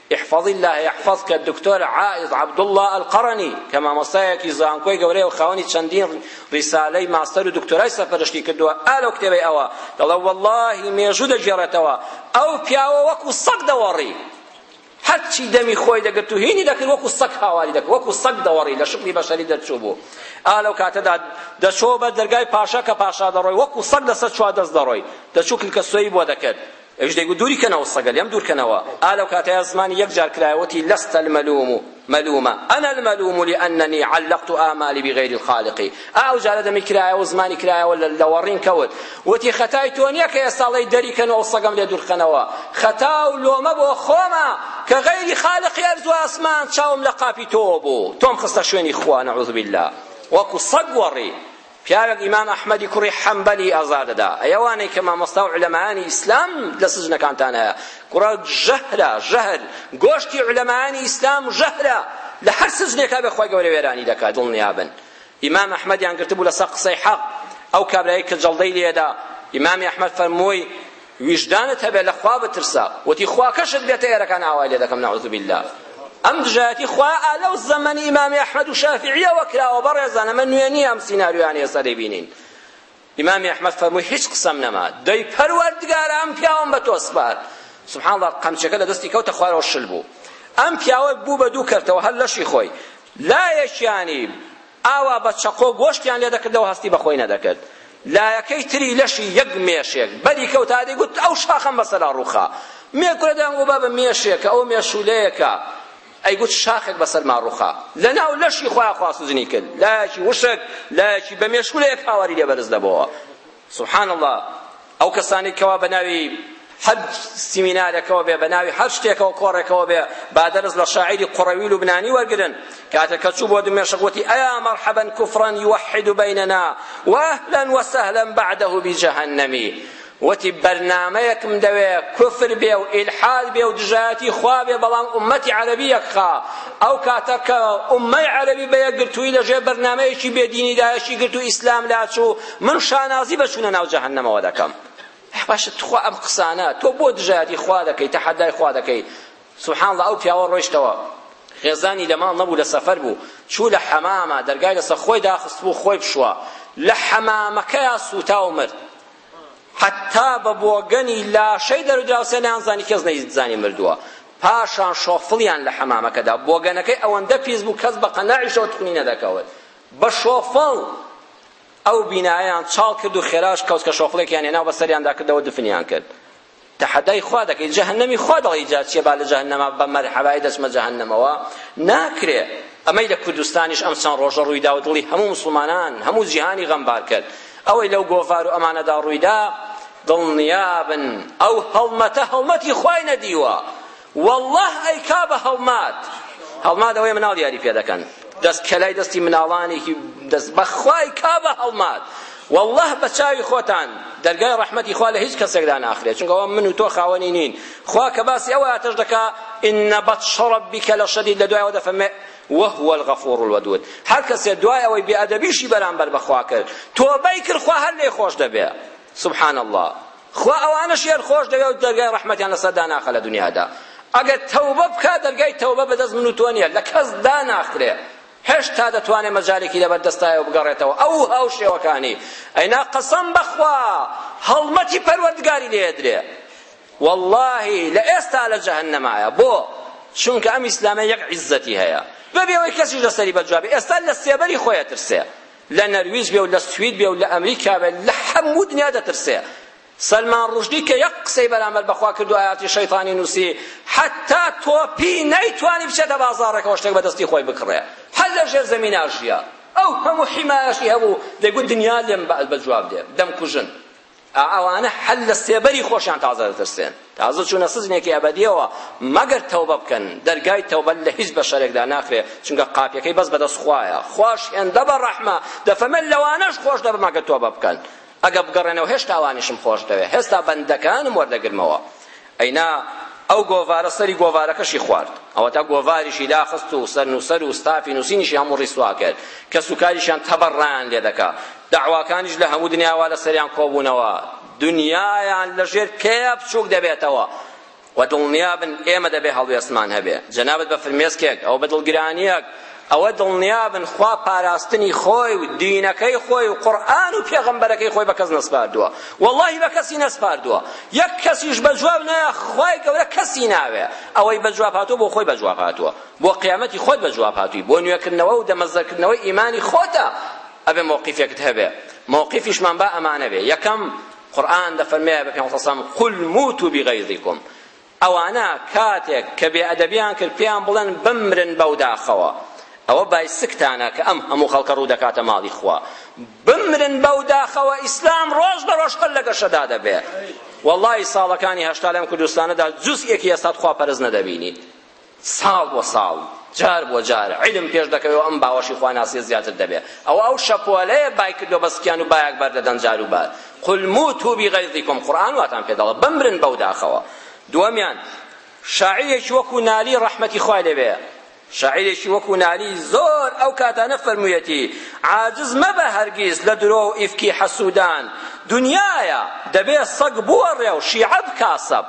احفظی اللە یحفظک دکتۆر عائض عبداللە القرنی کە مامۆستایەکی زانکۆی گەورەیە و خاوەنی چەندین ڕیسالەی ماستەر و دکتۆرای سەرپەرشتی کردووە ئا لەو کتێبەی ئەوە دەڵێ وەڵڵاهی مێژوو دەگێڕێتەوە ئەو پیاوە وەکو سەگ دەوەڕی هەرچی دەمی خۆی دەگرت و هینی دەکرد وەکو سەگ هاواری دەکرد وەکو سەگ دەوەڕی لە شکلی بەشەری دەرچوو بوو ئا لەو کاتەدا دەچۆ بە دەرگای پاشا کە پاشا دەڕۆی وەکو سەگ لەسەر چوار دەست دەڕۆی دەچوو کلکە سۆی بۆ دەکرد ئەویش دەیگوت دووری کەنەوە سەگە لێم دوور کەنەوە ئا لەو کاتەیا زمانی یەک جار کرایە وتی لست الملوم ملومە انا الملوم لاننی علقت آمالی بغیر الخالق ئا ئەو جارە دەمی کرایەوە زمانی کرایەوە لەوەڕین کەوت وتی خەتای تۆ نییە کە ئێستا ڵێی دەری کەنەوە سەگەم لێ دوور کەنەوە خەتا و لۆمە بۆ خۆمە کە غەیری خالقی ئەرز و ئاسمان چاوم لە قاپی تۆوە بوو تۆم خستە شوێنی خوا نعوذ باللە وەکو سەگ وەڕی پیاوێک ئیمام ئەحمەدی کوڕی حەنبەلی ئازار دەدا ئەی ئەوانەی کە مامۆستا و عولەمایانی ئیسلام لە سجنەکانتان هەیە کوڕە ژەهرە ژەهر گۆشتی عولەمایانی ئیسلام ژەهرە لە هەر سجنێکا بێ خوای گەورە وێرانی دەکات دڵنیا بن ئیمام ئەحمەدیان گرتبوو لەسەر قسەی حەق ئەو کابرایی کە جەڵدەی لێدا ئیمامی ئەحمەد فەرمووی ویژدانت هەبێ لە خوا بترسە وتی خوا کەشت بێتە ئێرەکان ئاوای لێ دەکەم نعوذ باللە ئەم دژایەتی خوا ئالە و زەمەنی ئیمامی ئەحمەد و شافعیەوە کراوە بەڕێزان ئەمە نوێ نییە ئەم سیناریۆیانە ئێستا دەیبینین ئیمامی ئەحمەد فەرمووی هیچ قسەم نەما دەی پەروەردگارە ئەم پیاوەم بە تۆ سپارد سبحان الله قەمچەکە لە دەستی کەوتە خوارەوە شل بوو ئەم پیاوە بوو بە دوو کەرتەوە هەر لەشی خۆی لایەکیانی ئاوا بە چەقۆ گۆشتیان لێ دەکردەوە هەستی بە خۆی نەدەکرد لایەکەی تری لەشی یەک مێشێک بەری کەوتا دەیگوت ئەو شاخەم بەسەرا ڕووخا مێکورە دەیان گوت بابە مێشێکە ئەو مێشولەیەکە ئەیگوت شاخێک بەسەرما ڕووخا لەناو لەشی خۆیان خواستوزنی کرد لایەکی وشک لایەکی بە مێشولەیەک هاواری لێ بەرز دەبەوە سبحان اللە ئەو کەسانەی کەوا بەناوی هەر سیمینارێکەوە بێ بەناوی هەر شتێکەوە کۆڕێکەوە بێ با دەرس لە شاعیری قوڕەوی لوبنانی وەرگرن کاتێک کە چوو بۆ دمێشق وتی ئەیا مەرحەبا کوفرا یوحد بیننا واهلا وسهلا بعده بجهنمی وتی بەرنامەیەکم دەوێ کوفر بێ و ئیلحاد بێ و دژایەتی خوا بێ بەڵام ئومەتی عەرەبی یەکخا ئەو کاتە کە ئومەی عەرەبی بە یەکگرتووی لەژێر بەرنامەیەکی بێدینیدایەکی گرت و ئیسلام لاچوو من شانازی بە چوونە ناو جەهەنەمەوە دەکەم باشە تخوا ئەم قسانە تۆ بۆ دژایەتی خوا دەکەی تەحەدای خوا دەکەی سبحان الله ئەو پیاوە ڕۆیشتەوە خێزانی لە ماڵ نەبوو لە سەفەر بوو چوو لە حەمامە دەرگای لەسەر خۆی داخست بوو خۆی بشوە لە حەمامەکەیا سووتا و مرد حتا بە بۆگەنی لاشەی دەرودراوسێ نانزانی کەس نەیزانی مردووە پاشان شۆفڵیان لە حەمامەکەدا بۆگەنەکەی ئەوەندە پیس بوو کەس بە قەناعیشەوە تخنی نەدەکەوت بە شۆفڵ ئەو بینایەیان چاڵ کرد و خێراش کەوت کە شۆفڵێکیان هێنا و بەسەریاندا کردەوە دفنیان کرد تحدای خوا دەکەی جەهەنەمی خوا دەڵێی جا چیە با لە جەهەنەما بە مەرحەبای دەچمە جەهەنەمەوە ناکرێ ئەمەی لە کوردستانیش ئەم چەند ڕۆژە ڕوویدا و دڵی هەموو مسلمانان هەموو جیهانی غەمبار کرد ئەوەی لەو گۆڤار و ئەمانەدا ڕوویدا دڵنیابن ئەو هەڵمەتە هەڵمەتی خوای نەدیوە وەڵڵا ئەیکا بە هەڵمات هەڵمات ئەوەیە مناڵ یاری پێ دەکەن دەست کەلای دەستی مناڵانێکی دەست بەخوا ئەیکا بە هەڵمات والله بە چاوی خۆتان دەرگای ڕەحمەتی خوا لە هیچ کەسێکدا ناخرێت چونکە ئەوە من و تۆ خاوەنی نین خوا کە باسی ئەوە ئاتەش دەکا ئین بەطش ڕەبیک لەشەدید لە دوایەوە دەفەرمێ وهو الغفور الودود هەر کەسێ دوای ئەوەی بێئەدەبیشی بەرامبەر بەخوا کرد تۆبەی کرد خوا هەر لێی خۆش دەبێ سبحان اللە خوا ئەوانەشیان خۆش دەوێ و دەرگای ڕەحمەتیان لەسەر داناخە لە دنیادا ئەگەر تەوبە بکا دەرگای تەوبە بەدەست من و تۆ نییە لە کەس داناخرێ هێشتا دەتوانێت مەجالێکی لەبەر دەستایەوە بگەڕێتەوە ئەو هاوشێوەکانی ئەینا قەسەم بەخوا هەڵمەتی پەروەردگاری لێدرێ واللهی لە ئێستا لە جەهەنەمایە بۆ چونکە ئەم ئیسلامە یەک عیزەتی هەیە بەبێ ئەوەی کەسیش لەسەری بەجوابێ ئێستا لە سێبەری خۆیە ترسێ لە نەرویج بێ و لە سوید بێ و لە ئەمریکا بێ لە هەموو دنیا دەترسێ سەلمان ڕوشدی کە یەک قسەی بەرامبەر بەخوا کردو ئاەتی شەیتانی نووسی حتا تۆپی نەیتوانی بچێتە بازاڕێکەوە شتێک بەدەستی خۆی بکڕێ هەر لە ژێر زەمین ئاژیا ئەو هەموو حیمایەشی هەبوو دەگوت دنیا لێم بە جواب دێ دەمکوژن ئا ئەوانە هەر لە سێبەری خۆشیان تازە دەترسێن تازە چوونە سجنێکی ئەبەدیەوە مەگەر تەوبە بکەن دەرگای تەوبە لە هیچ بەشەرێکدا ناخرێ چونکە قاپیەکەی بەس بەدەست خوایە خواش هێندە بە ڕەحمە دەفەمە لەوانەش خۆش دەبم ئەگەر تۆبە بکەن ئەگە بگەڕێنەوە هێشتا ئەوانیشم خۆش دەوێ هێستا بەندەکانم وەردەگرمەوە ئەی نا، ئەو گۆڤارە سەری گۆڤارەکەشی خوارد، ئەوەتا گۆڤاریشی داخست و سەرنووسەر و ستافی نووسینیشی هەموو ڕیسوا کرد، کەسوکاریشیان تەبەڕایان لێ دەکا، دەعواکانیش لە هەموو دنیاوە لە سەریان کۆبوونەوە، دنیایان لە ژێر پێیە بچووک دەبێتەوە و دڵنیا بن ئێمە دەبێ هەڵوێستمان هەبێ. جەنابت بە فرمێسکێک، ئەو بە دڵگرانییەک، ئەوە دڵنیابن خوا پاراستنی خۆی و دینەکەی خۆی و قورئان و پێغەمبەرەکەی خۆی بە کەس نەسپاردووە وەڵڵاهی بە کەسی نەسپاردووە یەک کەسیش بە جواب نایە خوای گەورە کەسی ناوێ ئەوەی بە جواب هاتووە بۆ خۆی بە جواب هاتووە بۆ قیامەتی خۆت بە جواب هاتووی بۆ نوێکردنەوە و دەمەزەرکردنەوەی ئیمانی خۆتە ئەبێ مەوقیفێکت هەبێ مەوقیفیشمان با ئەمانە بێ یەکەم قورئان دەفەرمێ بە پێغەمبەر قل موتوا بغیظکم ئەوانە کاتێک کە بێ ئەدەبیان کرد پێیان بڵێن بمرن بەو داخەوە ئەوە بای سکتانە کە ئەم هەموو خەڵکە ڕوو دەکاتە ماڵی خوا بمرن بەو داخەوە ئیسلام ڕۆژ بە ڕۆژ هەر لە گەشەدا دەبێ وەڵڵاهی ساڵەکانی هەشتا لەم کوردستانەدا جوزئێکی ئێستات خواپەرست نەدەبینیت ساڵ بۆ ساڵ، جار بۆ جار، عیلم پێش دەکەوێ و ئەم باوەشی خواناسییە زیاتر دەبێ. ئەوە ئەو شەپۆلەیە بای کردووە بە سکیان و بایەک بەر دەدەن جاروبار. قل موتو بغیظکم، قورئان واتان پێ دەڵێ، بمرن بەو داخەوە. دووەمیان، شاعیرێکی وەکوو نالی ڕەحمەتی خوای لێ بێ، شاعیرێکی وەکوو نالی زۆر ئەو کاتانە فەرموویەتی، عاجز مەبە هەرگیز لە درۆ و ئیفکی حەسوودان، دنیایە، دەبێ سەگ بووەڕێ و شیعە بکا سەب.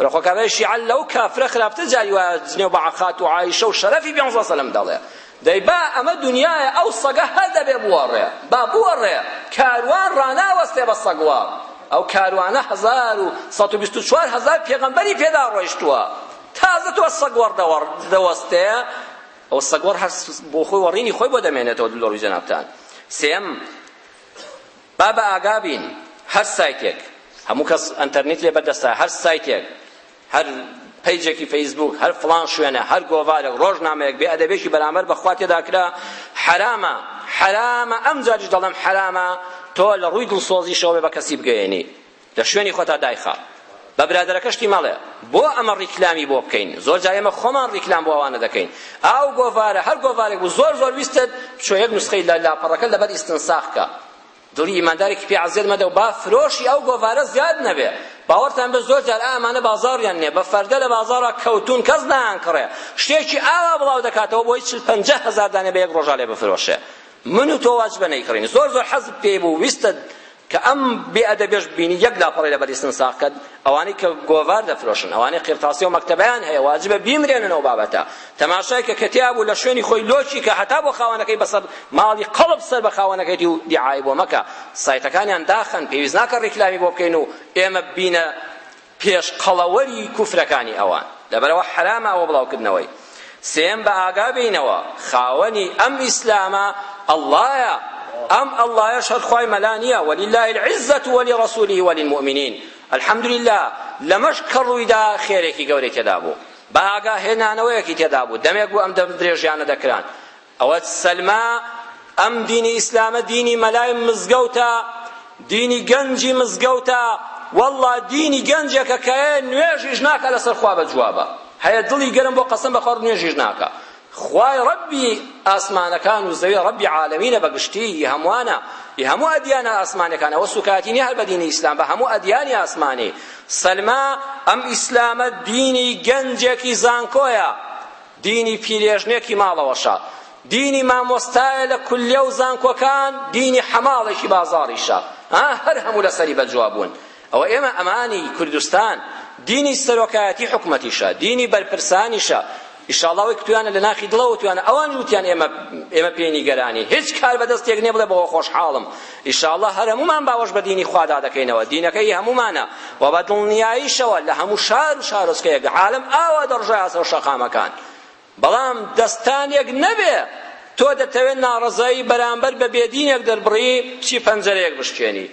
بەخوا کابرای شیعە لەو کافرە خراپتر جاری وایە جنێو بە عەقاد و عائیشە و شەرەفی پێ علیه سلام دەڵێ دەی با ئەمە دنیایە ئەو سەگە هەر دەبێ بوەڕێ با بوەڕێ کاروان ڕاناوەستێ بە سەگوا ئەو کاروانە هەزار و سەد و بیست و چوار هەزار پێغەمبەری پێدا ڕۆیشتووە تازە تۆ سەگوەڕ دەوەستێ ئەو سەگوەڕ هەر بۆ خۆی وەڕینی خۆی بۆ دەمێنێتەوە لۆڕی جەنابتان سێم با بە ئاگا بین هەر سایتێک هەموو کەس ئەنتەرنیت لێ بەردەستە هەر سایتێک هەر پیجێکی فەیسبوک هەر فلان شوێنە هەر گۆڤارێک ڕۆژنامەیەک بێ ئەدەبێکی بەرامبەر بەخوا تێدا کرا حرامە حرامە ئەم جاریش دەڵێم حرامە تۆ لە ڕووی دڵسۆزیشەوە بە کەسی بگەیەنی لە شوێنی خۆتا دایخە بە برادەرەکەشتی مەڵێ بۆ ئەمە ڕیکلامی بۆ بکەین زۆر جا ئێمە خۆمان ڕیکلام بۆ ئەوانە دەکەین ئاو گۆڤارە هەر گۆڤارێک بوو زۆر زۆر ویستت چۆ یەک نسخەی لە لاپەڕەکە لەبەر ئیستنساخ کە دڵی ئیماندارێکی پێ عەزێت مەدە و با فرۆشی ئەو گۆڤارە زیاد نەبێ باوەڕتان بە زۆر جار ئامانە بازاڕیان نییە بە فەردە لە بازاڕا کەوتون کەس نایانکڕێ شتێکی ئاوا بڵاو دەکاتەوە بۆی چل پەنجا هەزار دانێ بە یەک ڕۆژا لێ بفرۆشێ من و تۆ واجبە نەیکڕین زۆر زۆر حەزت پێی بوو ویستت کە ئەم بێ ئەدەبیەش ببینی یەک لاپەڕەی لەبەر ئیسن ساغ کەن ئەوانەی کە گۆڤار دەفرۆشن ئەوانەی قیرتاسیە و مەکتەبەیان هەیە واجبە بیمرێنن ئەو بابەتە تەماشای کە کە تیابوو لە شوێنی خۆی لۆچی کە هەتا بۆ خاوەنەکەی بەسەر ماڵی قەڵب سەر بە خاوەنەکەیتی و دیعای بۆ مەکە سایتەکانیان داخەن پێویست ناکە ڕیکلامی بۆ بکەین و ئێمە بینە پێش قەڵەوەری کوفرەکانی ئەوان لەبەرئەوە حەرامە ئەوە بڵاوکردنەوەی سێیەم بە ئاگا بینەوە خاوەنی ئەم ئیسلامە اللەیە ئەم اللەیەش هەر خوای مەلا نییە ولله العزة ولرسوله وللمؤمنین الحمدلله لەمەش کە ڕوویدا خێرێکی گەورەی تێدا بوو بە ئاگاهێنانەوەیەکی تێدا بوو دەمێک بوو ئەم دەم درێژیانە دەکران ئەوە سەلمە ئەم دینی ئیسلامە دینی مەلای مزگەوتە دینی گەنجی مزگەوتە والله دینی گەنجێکە کە نوێژیش ناکە لەسەر خوا بە جوابە هەیە دڵی گەرم بۆ قەسم بە خۆڕ نوێژیش ناکە خوای ڕەبی ئاسمانەکان و زەوی ڕەبی عالەمینە بەگشتی ی هەمووانە ی هەموو ئەدیانە ئاسمانەکان ئەوە سوکایەتی نیە هەر بە دینی ئیسلام بە هەموو ئەدیانی ئاسمانی سەلما ئەم ئیسلامە دینی گەنجێکی زانکۆیە دینی پیرێژنێکی ماڵەوەشە، دینی مامۆستایە لە کولیە و زانکۆکان، دینی حەماڵێکی بازاڕیشە، ها هەر هەموو لەسەری بەجوا بوون. ئەوە ئێمە ئەمانی کوردستان، دینی سەرۆکایەتی حکومەتیشە، دینی بەرپرسانیشە، ئیشاڵڵا ئەوەی کوتویانە لە ناخی دڵەوە وتویانە، ئەوانیش وتیان ئێمە ئێمە پێی نیگەرانین، هیچ کاربەدەستێک نییە بڵێ بەوە خۆشحاڵم، ئیشاڵڵا هەر هەموومان باوەش بە دینی خوادا دەکەینەوە دینەکە هی هەموومانە و بە دڵنیاییشەوە لە هەموو شار و شارۆچکەیەک عالم ئاوا دەڕژایە سەر شەقامەکان بەڵام دەستانێک نەبێ تۆ دەتەوێت ناڕەزایی بەرامبەر بە بێدینێک دەربڕی چی پەنجەرەیەک بشکێنی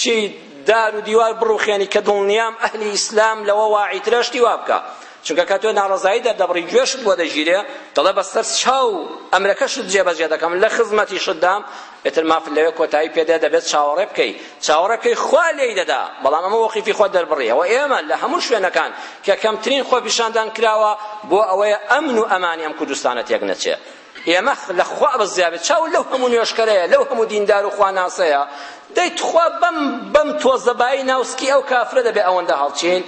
چی دار و دیوار بڕوخێنی کە دڵنیام ئەهلی ئیسلام لەوە واعیترە شتی وا بکە چونکە کە تۆ ناڕەزایی دەردەبڕی گوێشت بۆ دەگیرێ دەڵێ بەسەر چاو ئەمرەکەشت جێبەجێ دەکەم لە خزمەتیشتدام ئیتر مافت لەوێ کۆتایی پێ دێت دەبێت چاوەڕێ بکەی چاوەڕێ بکەی خوا لێی دەدا بەڵام ئەمە وەقیفی خۆت دەربڕی ئەوە ئێمە لە هەموو شوێنەکان کە کەمترین خۆپیشاندان کراوە بۆ ئەوەیە ئەمن و ئەمانی ئەم کوردستانە تێک نەچێ ئێمە لە خوا بەزیابێت چاو لەو هەموو نوێشکەرەیە لەو هەموو دیندار و خواناسەیە دەی تخوا بەم بەم تۆزەبایی ناوسکی ئەو کافرە دەبێ ئەوەندە هەڵچین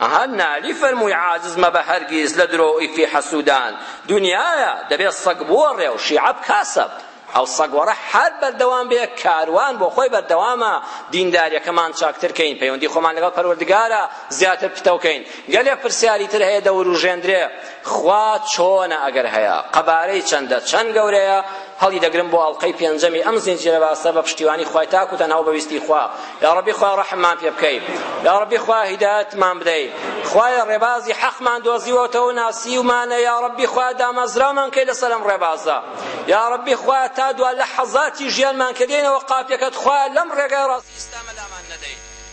ئەها نالی فەرمووی عاجز مەبە هەرگیز لە درۆ و ئیفی حەسوودان دونیایە دەبێ سەگ بوەڕێ و شیعە بکا سەب ئەو سەگوەڕە هەر بەردەوام بێ کاروان بۆ خۆی بەردەوامە دینداریەکەمان چاکتر کەین پەیوەندی خۆمان لەگەڵ پەروەردگارە زیاتر پتەو کەین گەلێک پرسیاری تر هەیە دەوروژێندرێ خوا چۆنە ئەگەر هەیە قەبارەی چەندە چەند گەورەیە هەڵی دەگرم بۆ ئەڵلقەی پێنجەمی ئەم زنجیرە باسە بە پشتیوانی خوای تاک و تەنها و بەویستی خوا یا ڕەبی خوا ڕەحممان پێ بکەی یا ڕەبی خوا هیدایەتمان بدەی خوایە ڕێبازی حەقمان دۆزیوەتەوە ناسیومانە یا ڕەبی خوا دامەزرامان کەی لەسەر ئەم ڕێبازە یا ڕەبی خوا تا دوا لە حەزاتی ژیانمان کە دێنەوە قاپیەکەت خوا لەم ڕێگای ڕاستی ئیسلامە لامان نەدەی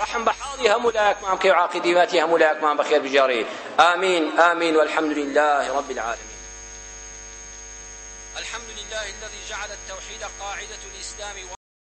رحم بحالي هم لا يكمام كي عاقدي واتي هم لا يكمام بخير بجاري آمين آمين والحمد لله رب العالمين الحمد لله الذي جعل التوحيد قاعدة الإسلام